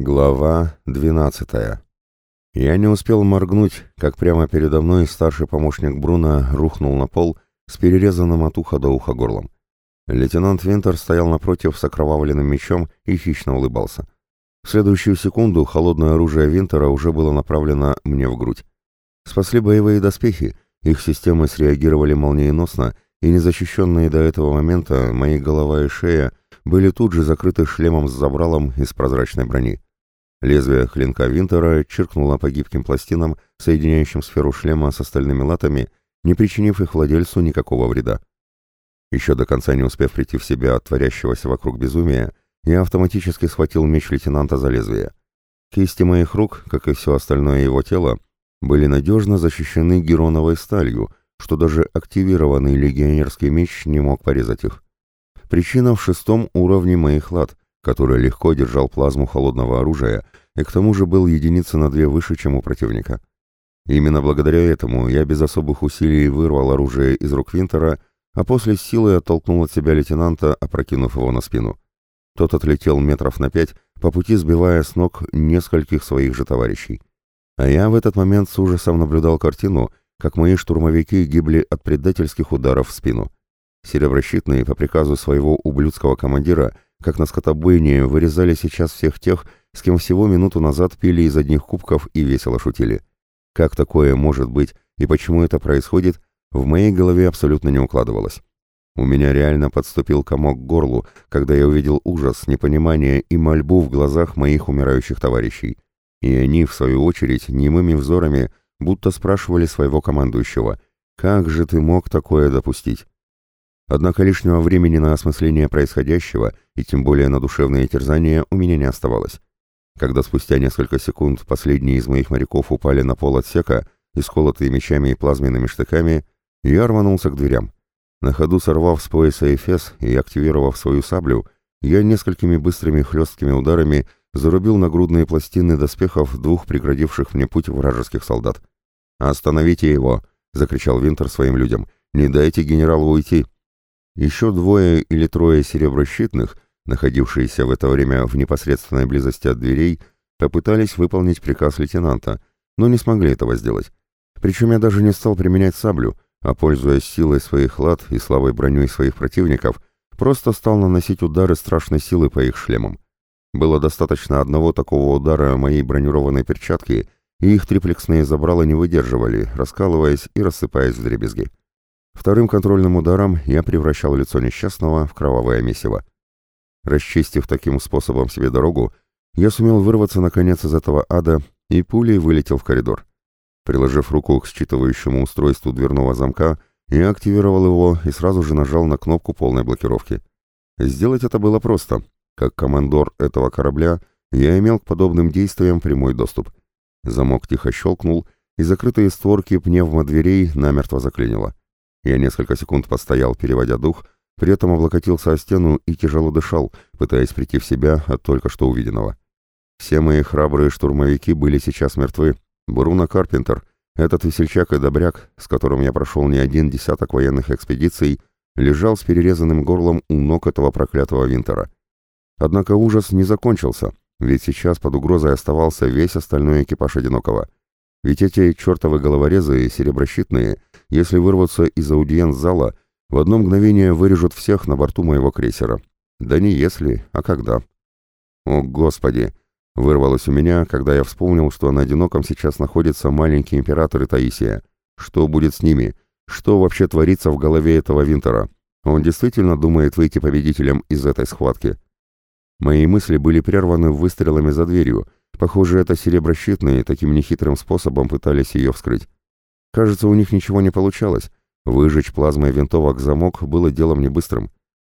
Глава 12. Я не успел моргнуть, как прямо передо мной старший помощник Бруно рухнул на пол с перерезанным от уха до уха горлом. Лейтенант Винтер стоял напротив с окровавленным мечом и хищно улыбался. В следующую секунду холодное оружие Винтера уже было направлено мне в грудь. Спасли боевые доспехи, их системы среагировали молниеносно, и незащищенные до этого момента мои голова и шея были тут же закрыты шлемом с забралом из прозрачной брони. Лезвие клинка Винтера чиркнуло по гибким пластинам, соединяющим сферу шлема с остальными латами, не причинив их владельцу никакого вреда. Еще до конца не успев прийти в себя от творящегося вокруг безумия, я автоматически схватил меч лейтенанта за лезвие. Кисти моих рук, как и все остальное его тело, были надежно защищены героновой сталью, что даже активированный легионерский меч не мог порезать их. Причина в шестом уровне моих лад, который легко держал плазму холодного оружия и к тому же был единицы на две выше, чем у противника. Именно благодаря этому я без особых усилий вырвал оружие из рук Винтера, а после силы оттолкнул от себя лейтенанта, опрокинув его на спину. Тот отлетел метров на пять, по пути сбивая с ног нескольких своих же товарищей. А я в этот момент с ужасом наблюдал картину, как мои штурмовики гибли от предательских ударов в спину. Сереброщитные по приказу своего ублюдского командира, как на скотобойне, вырезали сейчас всех тех, с кем всего минуту назад пили из одних кубков и весело шутили. Как такое может быть и почему это происходит, в моей голове абсолютно не укладывалось. У меня реально подступил комок к горлу, когда я увидел ужас, непонимание и мольбу в глазах моих умирающих товарищей. И они, в свою очередь, немыми взорами, будто спрашивали своего командующего, «Как же ты мог такое допустить?» Однако лишнего времени на осмысление происходящего и тем более на душевные терзания у меня не оставалось. Когда спустя несколько секунд последние из моих моряков упали на пол отсека, исколотые мечами и плазменными штыками, я рванулся к дверям. На ходу сорвав с пояса эфес и активировав свою саблю, я несколькими быстрыми хлесткими ударами зарубил нагрудные пластины доспехов двух преградивших мне путь вражеских солдат. «Остановите его!» — закричал Винтер своим людям. «Не дайте генералу уйти!» Еще двое или трое сереброщитных, находившиеся в это время в непосредственной близости от дверей, попытались выполнить приказ лейтенанта, но не смогли этого сделать. Причем я даже не стал применять саблю, а, пользуясь силой своих лад и слабой броней своих противников, просто стал наносить удары страшной силы по их шлемам. Было достаточно одного такого удара моей бронированной перчатки, и их триплексные забрала не выдерживали, раскалываясь и рассыпаясь в дребезги. Вторым контрольным ударом я превращал лицо несчастного в кровавое месиво. Расчистив таким способом себе дорогу, я сумел вырваться наконец из этого ада и пулей вылетел в коридор. Приложив руку к считывающему устройству дверного замка, я активировал его и сразу же нажал на кнопку полной блокировки. Сделать это было просто. Как командор этого корабля, я имел к подобным действиям прямой доступ. Замок тихо щелкнул, и закрытые створки пневмодверей намертво заклинило. Я несколько секунд постоял, переводя дух, при этом облокотился о стену и тяжело дышал, пытаясь прийти в себя от только что увиденного. Все мои храбрые штурмовики были сейчас мертвы. Бруно Карпентер, этот весельчак и добряк, с которым я прошел не один десяток военных экспедиций, лежал с перерезанным горлом у ног этого проклятого Винтера. Однако ужас не закончился, ведь сейчас под угрозой оставался весь остальной экипаж Одинокого. Ведь эти чертовы головорезы сереброщитные, если вырваться из аудиенц-зала, в одно мгновение вырежут всех на борту моего крейсера. Да не если, а когда. О, Господи! Вырвалось у меня, когда я вспомнил, что на одиноком сейчас находится маленький император и Таисия. Что будет с ними? Что вообще творится в голове этого Винтера? Он действительно думает выйти победителем из этой схватки? Мои мысли были прерваны выстрелами за дверью, Похоже, это сереброщитные таким нехитрым способом пытались ее вскрыть. Кажется, у них ничего не получалось. Выжечь плазмой винтовок замок было делом не быстрым.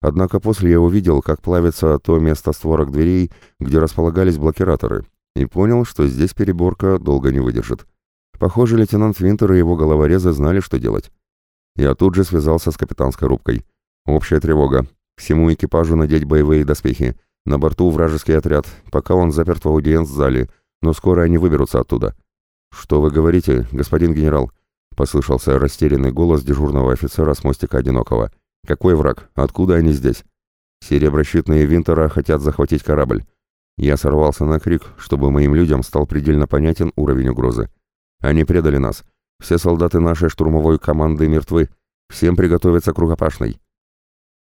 Однако после я увидел, как плавится то место створок дверей, где располагались блокираторы, и понял, что здесь переборка долго не выдержит. Похоже, лейтенант Винтер и его головорезы знали, что делать. Я тут же связался с капитанской рубкой. Общая тревога. Всему экипажу надеть боевые доспехи. На борту вражеский отряд, пока он заперт в аудиенц-зале, но скоро они выберутся оттуда. «Что вы говорите, господин генерал?» — послышался растерянный голос дежурного офицера с мостика Одинокого. «Какой враг? Откуда они здесь?» «Сереброщитные Винтера хотят захватить корабль. Я сорвался на крик, чтобы моим людям стал предельно понятен уровень угрозы. Они предали нас. Все солдаты нашей штурмовой команды мертвы. Всем приготовиться к рукопашной.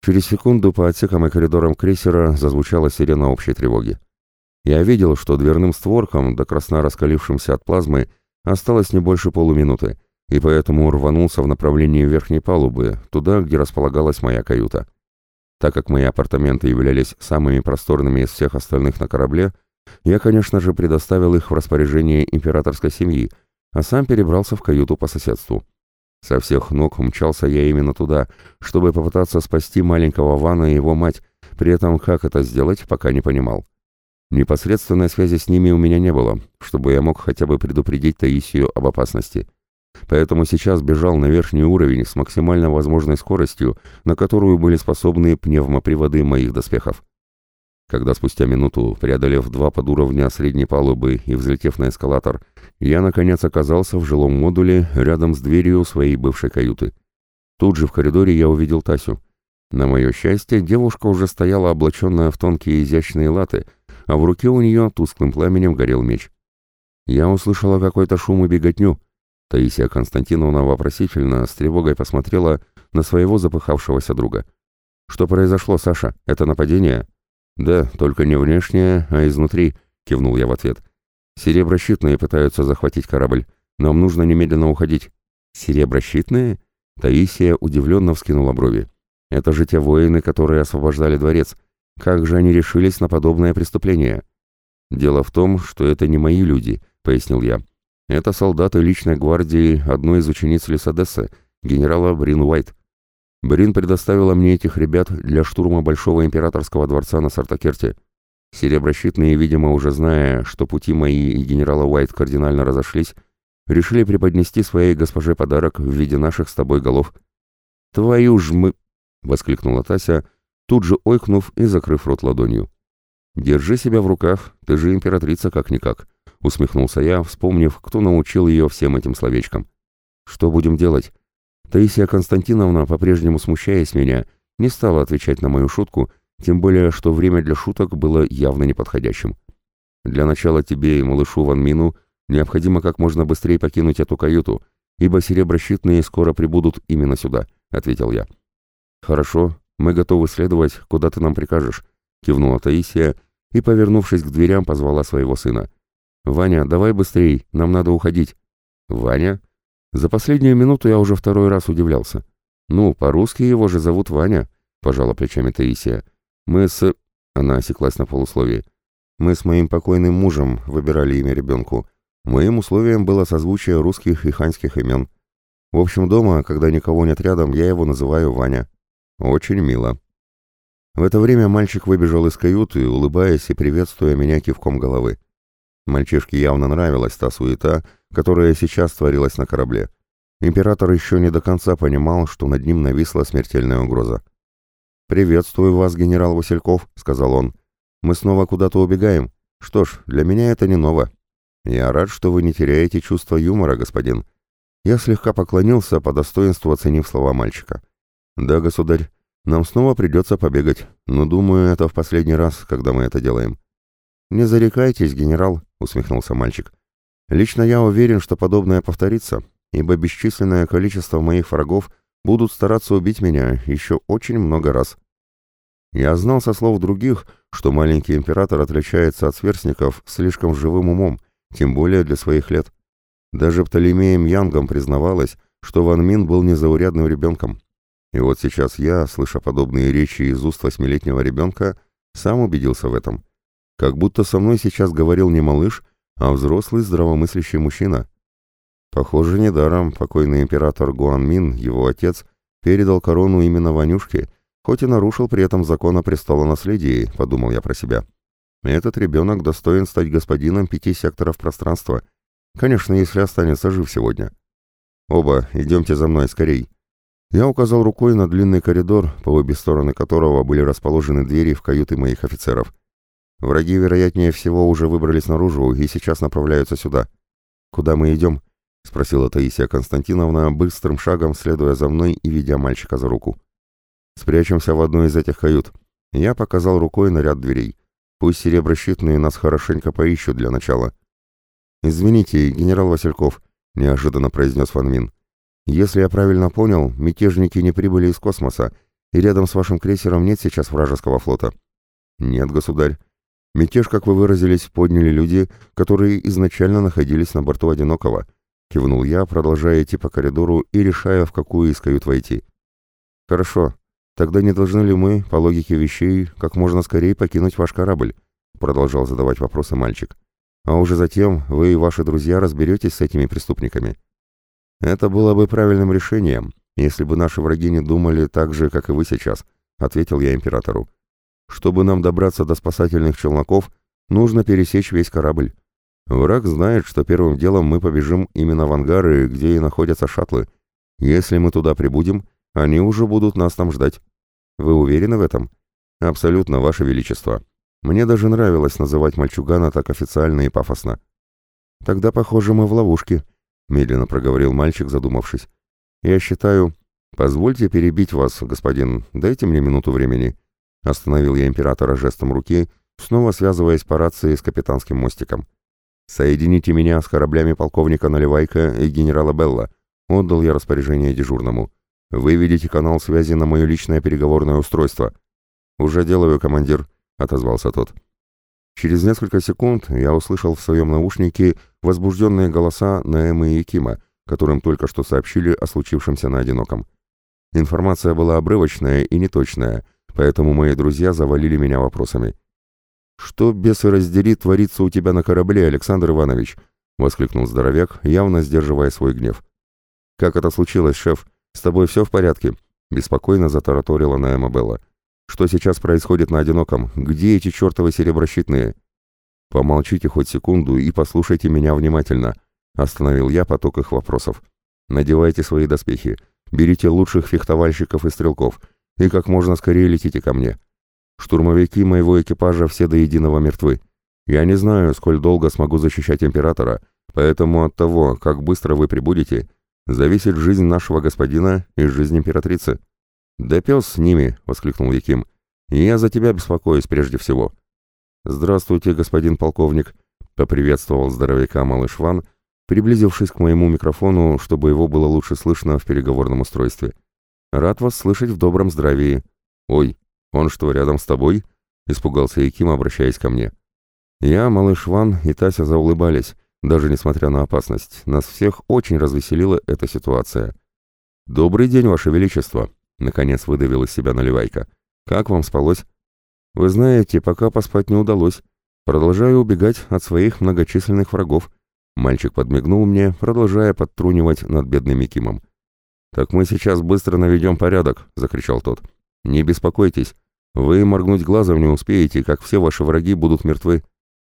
Через секунду по отсекам и коридорам крейсера зазвучала сирена общей тревоги. Я видел, что дверным створкам, до красно раскалившимся от плазмы, осталось не больше полуминуты, и поэтому рванулся в направлении верхней палубы, туда, где располагалась моя каюта. Так как мои апартаменты являлись самыми просторными из всех остальных на корабле, я, конечно же, предоставил их в распоряжение императорской семьи, а сам перебрался в каюту по соседству. Со всех ног мчался я именно туда, чтобы попытаться спасти маленького Вана и его мать, при этом как это сделать, пока не понимал. Непосредственной связи с ними у меня не было, чтобы я мог хотя бы предупредить Таисию об опасности поэтому сейчас бежал на верхний уровень с максимально возможной скоростью, на которую были способны пневмоприводы моих доспехов. Когда спустя минуту, преодолев два подуровня средней палубы и взлетев на эскалатор, я наконец оказался в жилом модуле рядом с дверью своей бывшей каюты. Тут же в коридоре я увидел Тасю. На мое счастье, девушка уже стояла облаченная в тонкие изящные латы, а в руке у нее тусклым пламенем горел меч. Я услышала какой-то шум и беготню, Таисия Константиновна вопросительно, с тревогой посмотрела на своего запыхавшегося друга. «Что произошло, Саша? Это нападение?» «Да, только не внешнее, а изнутри», — кивнул я в ответ. «Сереброщитные пытаются захватить корабль. Нам нужно немедленно уходить». «Сереброщитные?» Таисия удивленно вскинула брови. «Это же те воины, которые освобождали дворец. Как же они решились на подобное преступление?» «Дело в том, что это не мои люди», — пояснил я. Это солдаты личной гвардии одной из учениц Лисадесса, генерала Брин Уайт. Брин предоставила мне этих ребят для штурма Большого Императорского дворца на Сартакерте. Сереброщитные, видимо, уже зная, что пути мои и генерала Уайт кардинально разошлись, решили преподнести своей госпоже подарок в виде наших с тобой голов. «Твою ж мы...» — воскликнула Тася, тут же ойкнув и закрыв рот ладонью. «Держи себя в руках, ты же императрица как-никак», усмехнулся я, вспомнив, кто научил ее всем этим словечкам. Что будем делать? Таисия Константиновна, по-прежнему смущаясь меня, не стала отвечать на мою шутку, тем более, что время для шуток было явно неподходящим. Для начала тебе и малышу Ван Мину необходимо как можно быстрее покинуть эту каюту, ибо сереброщитные скоро прибудут именно сюда, ответил я. Хорошо, мы готовы следовать, куда ты нам прикажешь, кивнула Таисия и, повернувшись к дверям, позвала своего сына. «Ваня, давай быстрей, нам надо уходить». «Ваня?» За последнюю минуту я уже второй раз удивлялся. «Ну, по-русски его же зовут Ваня», — пожала плечами Таисия. «Мы с...» — она осеклась на полусловии. «Мы с моим покойным мужем выбирали имя ребенку. Моим условием было созвучие русских и ханьских имен. В общем, дома, когда никого нет рядом, я его называю Ваня. Очень мило». В это время мальчик выбежал из каюты, улыбаясь и приветствуя меня кивком головы. Мальчишке явно нравилась та суета, которая сейчас творилась на корабле. Император еще не до конца понимал, что над ним нависла смертельная угроза. «Приветствую вас, генерал Васильков», — сказал он. «Мы снова куда-то убегаем. Что ж, для меня это не ново. Я рад, что вы не теряете чувство юмора, господин». Я слегка поклонился, по достоинству оценив слова мальчика. «Да, государь, нам снова придется побегать, но думаю, это в последний раз, когда мы это делаем». «Не зарекайтесь, генерал», — усмехнулся мальчик. «Лично я уверен, что подобное повторится, ибо бесчисленное количество моих врагов будут стараться убить меня еще очень много раз». Я знал со слов других, что маленький император отличается от сверстников слишком живым умом, тем более для своих лет. Даже Птолемеем Янгом признавалось, что Ван Мин был незаурядным ребенком. И вот сейчас я, слыша подобные речи из уст восьмилетнего ребенка, сам убедился в этом. Как будто со мной сейчас говорил не малыш, а взрослый здравомыслящий мужчина. Похоже, недаром покойный император Гуан Мин, его отец, передал корону именно Ванюшке, хоть и нарушил при этом закон о престолонаследии, подумал я про себя. Этот ребенок достоин стать господином пяти секторов пространства. Конечно, если останется жив сегодня. Оба, идемте за мной, скорей. Я указал рукой на длинный коридор, по обе стороны которого были расположены двери в каюты моих офицеров. Враги, вероятнее всего, уже выбрались наружу и сейчас направляются сюда. Куда мы идем? — спросила Таисия Константиновна, быстрым шагом следуя за мной и ведя мальчика за руку. «Спрячемся в одной из этих кают». Я показал рукой на ряд дверей. Пусть сереброщитные нас хорошенько поищут для начала». «Извините, генерал Васильков», — неожиданно произнес Ван Мин. «Если я правильно понял, мятежники не прибыли из космоса, и рядом с вашим крейсером нет сейчас вражеского флота». «Нет, государь. Мятеж, как вы выразились, подняли люди, которые изначально находились на борту «Одинокого», — кивнул я, продолжая идти по коридору и решая, в какую из кают войти. «Хорошо. Тогда не должны ли мы, по логике вещей, как можно скорее покинуть ваш корабль?» — продолжал задавать вопросы мальчик. «А уже затем вы и ваши друзья разберетесь с этими преступниками». «Это было бы правильным решением, если бы наши враги не думали так же, как и вы сейчас», — ответил я императору. «Чтобы нам добраться до спасательных челноков, нужно пересечь весь корабль. Враг знает, что первым делом мы побежим именно в ангары, где и находятся шаттлы. Если мы туда прибудем, они уже будут нас там ждать. Вы уверены в этом? Абсолютно, Ваше Величество. Мне даже нравилось называть мальчугана так официально и пафосно. Тогда, похоже, мы в ловушке, медленно проговорил мальчик, задумавшись. Я считаю... Позвольте перебить вас, господин, дайте мне минуту времени. Остановил я императора жестом руки, снова связываясь по рации с капитанским мостиком. «Соедините меня с кораблями полковника Наливайка и генерала Белла», — отдал я распоряжение дежурному. Выведите канал связи на мое личное переговорное устройство». «Уже делаю, командир», — отозвался тот. Через несколько секунд я услышал в своем наушнике возбужденные голоса Наэмы и Якима, которым только что сообщили о случившемся на одиноком. Информация была обрывочная и неточная, поэтому мои друзья завалили меня вопросами. «Что, бесы раздери, творится у тебя на корабле, Александр Иванович?» — воскликнул здоровяк, явно сдерживая свой гнев. «Как это случилось, шеф?» «С тобой все в порядке?» — беспокойно затараторила Наэма Белла. «Что сейчас происходит на одиноком? Где эти чертовы сереброщитные?» «Помолчите хоть секунду и послушайте меня внимательно», — остановил я поток их вопросов. «Надевайте свои доспехи, берите лучших фехтовальщиков и стрелков, и как можно скорее летите ко мне. Штурмовики моего экипажа все до единого мертвы. Я не знаю, сколь долго смогу защищать императора, поэтому от того, как быстро вы прибудете, зависит жизнь нашего господина и жизнь императрицы». «Да пес с ними!» — воскликнул Яким. «Я за тебя беспокоюсь прежде всего». «Здравствуйте, господин полковник», — поприветствовал здоровяка малыш Ван, приблизившись к моему микрофону, чтобы его было лучше слышно в переговорном устройстве. «Рад вас слышать в добром здравии». «Ой, он что, рядом с тобой?» — испугался Яким, обращаясь ко мне. Я, малыш Ван и Тася заулыбались, даже несмотря на опасность, нас всех очень развеселила эта ситуация. «Добрый день, Ваше Величество!» — наконец выдавил из себя наливайка. «Как вам спалось?» «Вы знаете, пока поспать не удалось. Продолжаю убегать от своих многочисленных врагов». Мальчик подмигнул мне, продолжая подтрунивать над бедным Микимом. «Так мы сейчас быстро наведем порядок», — закричал тот. «Не беспокойтесь. Вы моргнуть глазом не успеете, как все ваши враги будут мертвы.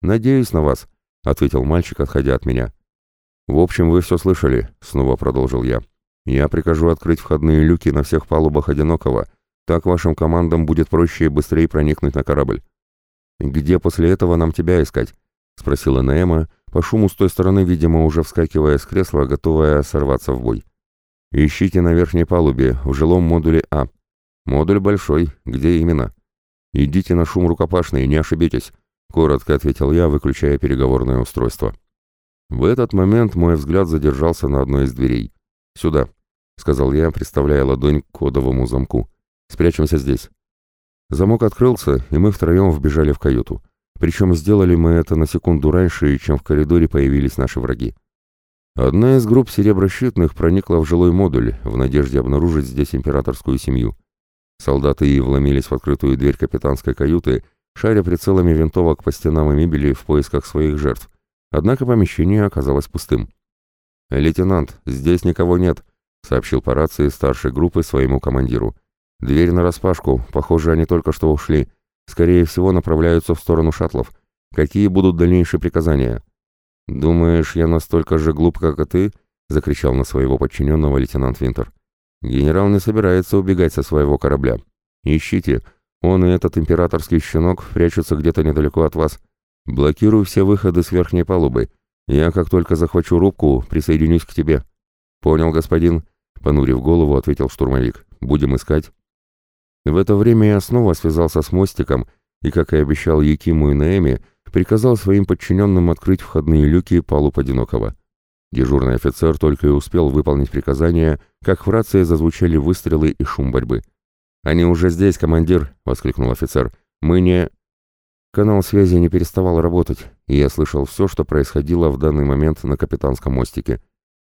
Надеюсь на вас. — ответил мальчик, отходя от меня. «В общем, вы все слышали», — снова продолжил я. «Я прикажу открыть входные люки на всех палубах одинокого. Так вашим командам будет проще и быстрее проникнуть на корабль». «Где после этого нам тебя искать?» — спросила Наэма, по шуму с той стороны, видимо, уже вскакивая с кресла, готовая сорваться в бой. «Ищите на верхней палубе, в жилом модуле А. Модуль большой. Где именно?» «Идите на шум рукопашный, не ошибитесь. — коротко ответил я, выключая переговорное устройство. В этот момент мой взгляд задержался на одной из дверей. «Сюда», — сказал я, приставляя ладонь к кодовому замку. «Спрячемся здесь». Замок открылся, и мы втроем вбежали в каюту. Причем сделали мы это на секунду раньше, чем в коридоре появились наши враги. Одна из групп сереброщитных проникла в жилой модуль в надежде обнаружить здесь императорскую семью. Солдаты и вломились в открытую дверь капитанской каюты — шаря прицелами винтовок по стенам и мебели в поисках своих жертв. Однако помещение оказалось пустым. «Лейтенант, здесь никого нет», — сообщил по рации старшей группы своему командиру. «Дверь нараспашку, похоже, они только что ушли. Скорее всего, направляются в сторону шаттлов. Какие будут дальнейшие приказания?» «Думаешь, я настолько же глуп, как и ты?» — закричал на своего подчиненного лейтенант Винтер. «Генерал не собирается убегать со своего корабля. Ищите, он и этот императорский щенок прячутся где-то недалеко от вас. Блокируй все выходы с верхней палубы. Я, как только захвачу рубку, присоединюсь к тебе». «Понял, господин», — понурив голову, ответил штурмовик. «Будем искать». В это время я снова связался с мостиком и, как и обещал Якиму и Наэме, приказал своим подчиненным открыть входные люки палуб одинокого. Дежурный офицер только и успел выполнить приказание, как в рации зазвучали выстрелы и шум борьбы. «Они уже здесь, командир!» — воскликнул офицер. «Мы не...» Канал связи не переставал работать, и я слышал все, что происходило в данный момент на капитанском мостике.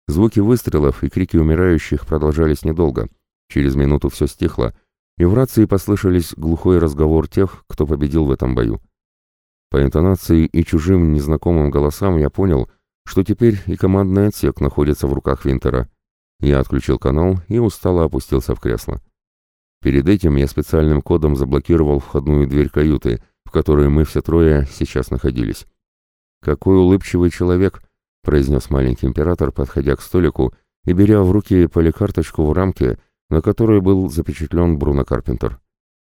Звуки выстрелов и крики умирающих продолжались недолго. Через минуту все стихло, и в рации послышались глухой разговор тех, кто победил в этом бою. По интонации и чужим незнакомым голосам я понял, что теперь и командный отсек находится в руках Винтера. Я отключил канал и устало опустился в кресло. Перед этим я специальным кодом заблокировал входную дверь каюты, в которой мы все трое сейчас находились. «Какой улыбчивый человек!» — произнес маленький император, подходя к столику и беря в руки поликарточку в рамке, на которой был запечатлен Бруно Карпентер.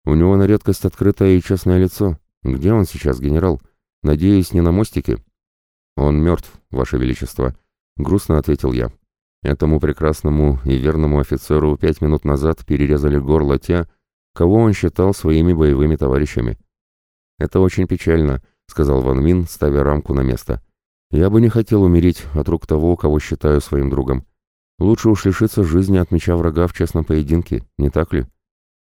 «У него на редкость открытое и честное лицо. Где он сейчас, генерал? Надеюсь, не на мостике?» «Он мертв, Ваше Величество», — грустно ответил я. Этому прекрасному и верному офицеру пять минут назад перерезали горло те, кого он считал своими боевыми товарищами. «Это очень печально», — сказал Ван Мин, ставя рамку на место. «Я бы не хотел умереть от рук того, кого считаю своим другом. Лучше уж лишиться жизни от меча врага в честном поединке, не так ли?»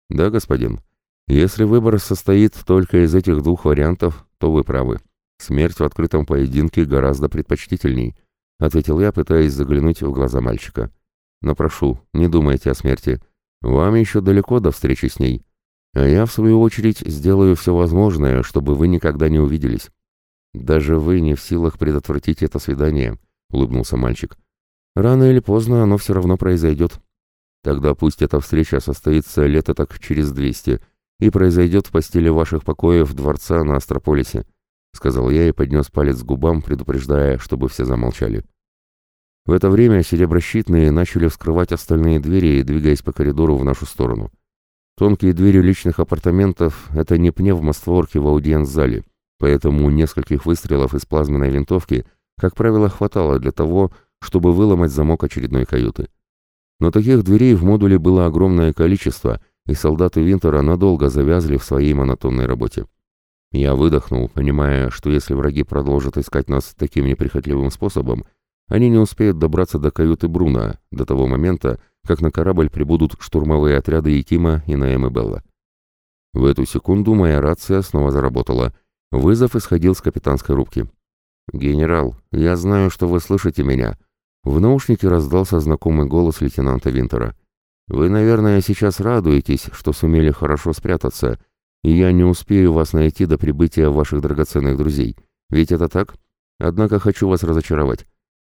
«Да, господин. Если выбор состоит только из этих двух вариантов, то вы правы. Смерть в открытом поединке гораздо предпочтительней», — ответил я, пытаясь заглянуть в глаза мальчика. «Но прошу, не думайте о смерти. Вам еще далеко до встречи с ней. А я, в свою очередь, сделаю все возможное, чтобы вы никогда не увиделись». «Даже вы не в силах предотвратить это свидание», — улыбнулся мальчик. «Рано или поздно оно все равно произойдет. Тогда пусть эта встреча состоится лето так через двести и произойдет в постели ваших покоев дворца на Астрополисе. — сказал я и поднес палец к губам, предупреждая, чтобы все замолчали. В это время сереброщитные начали вскрывать остальные двери, двигаясь по коридору в нашу сторону. Тонкие двери личных апартаментов — это не пневмостворки в аудиенц-зале, поэтому нескольких выстрелов из плазменной винтовки, как правило, хватало для того, чтобы выломать замок очередной каюты. Но таких дверей в модуле было огромное количество, и солдаты Винтера надолго завязли в своей монотонной работе. Я выдохнул, понимая, что если враги продолжат искать нас таким неприхотливым способом, они не успеют добраться до каюты Бруна до того момента, как на корабль прибудут штурмовые отряды Якима и Наэмы Белла. В эту секунду моя рация снова заработала. Вызов исходил с капитанской рубки. «Генерал, я знаю, что вы слышите меня». В наушнике раздался знакомый голос лейтенанта Винтера. «Вы, наверное, сейчас радуетесь, что сумели хорошо спрятаться, и я не успею вас найти до прибытия ваших драгоценных друзей. Ведь это так? Однако хочу вас разочаровать.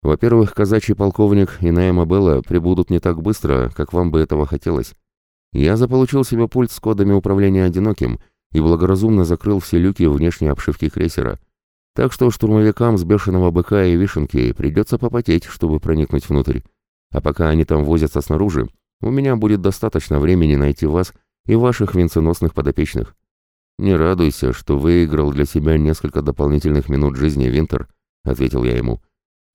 Во-первых, казачий полковник и Наэма Белла прибудут не так быстро, как вам бы этого хотелось. Я заполучил себе пульт с кодами управления одиноким и благоразумно закрыл все люки внешней обшивки крейсера. Так что штурмовикам с бешеного быка и вишенки придется попотеть, чтобы проникнуть внутрь. А пока они там возятся снаружи, у меня будет достаточно времени найти вас и ваших венценосных подопечных. «Не радуйся, что выиграл для себя несколько дополнительных минут жизни, Винтер», — ответил я ему.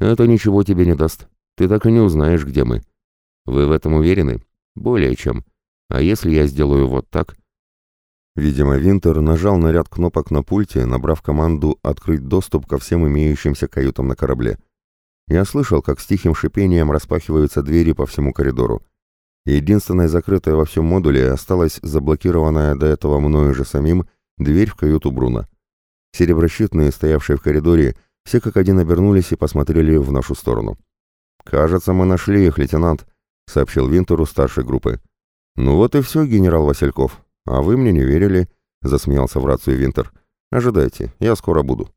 «Это ничего тебе не даст. Ты так и не узнаешь, где мы». «Вы в этом уверены?» «Более чем. А если я сделаю вот так?» Видимо, Винтер нажал на ряд кнопок на пульте, набрав команду «Открыть доступ ко всем имеющимся каютам на корабле». Я слышал, как с тихим шипением распахиваются двери по всему коридору. Единственной закрытой во всем модуле осталась заблокированная до этого мною же самим дверь в каюту Бруна. Сереброщитные, стоявшие в коридоре, все как один обернулись и посмотрели в нашу сторону. «Кажется, мы нашли их, лейтенант», — сообщил Винтеру старшей группы. «Ну вот и все, генерал Васильков. А вы мне не верили», — засмеялся в рацию Винтер. «Ожидайте, я скоро буду».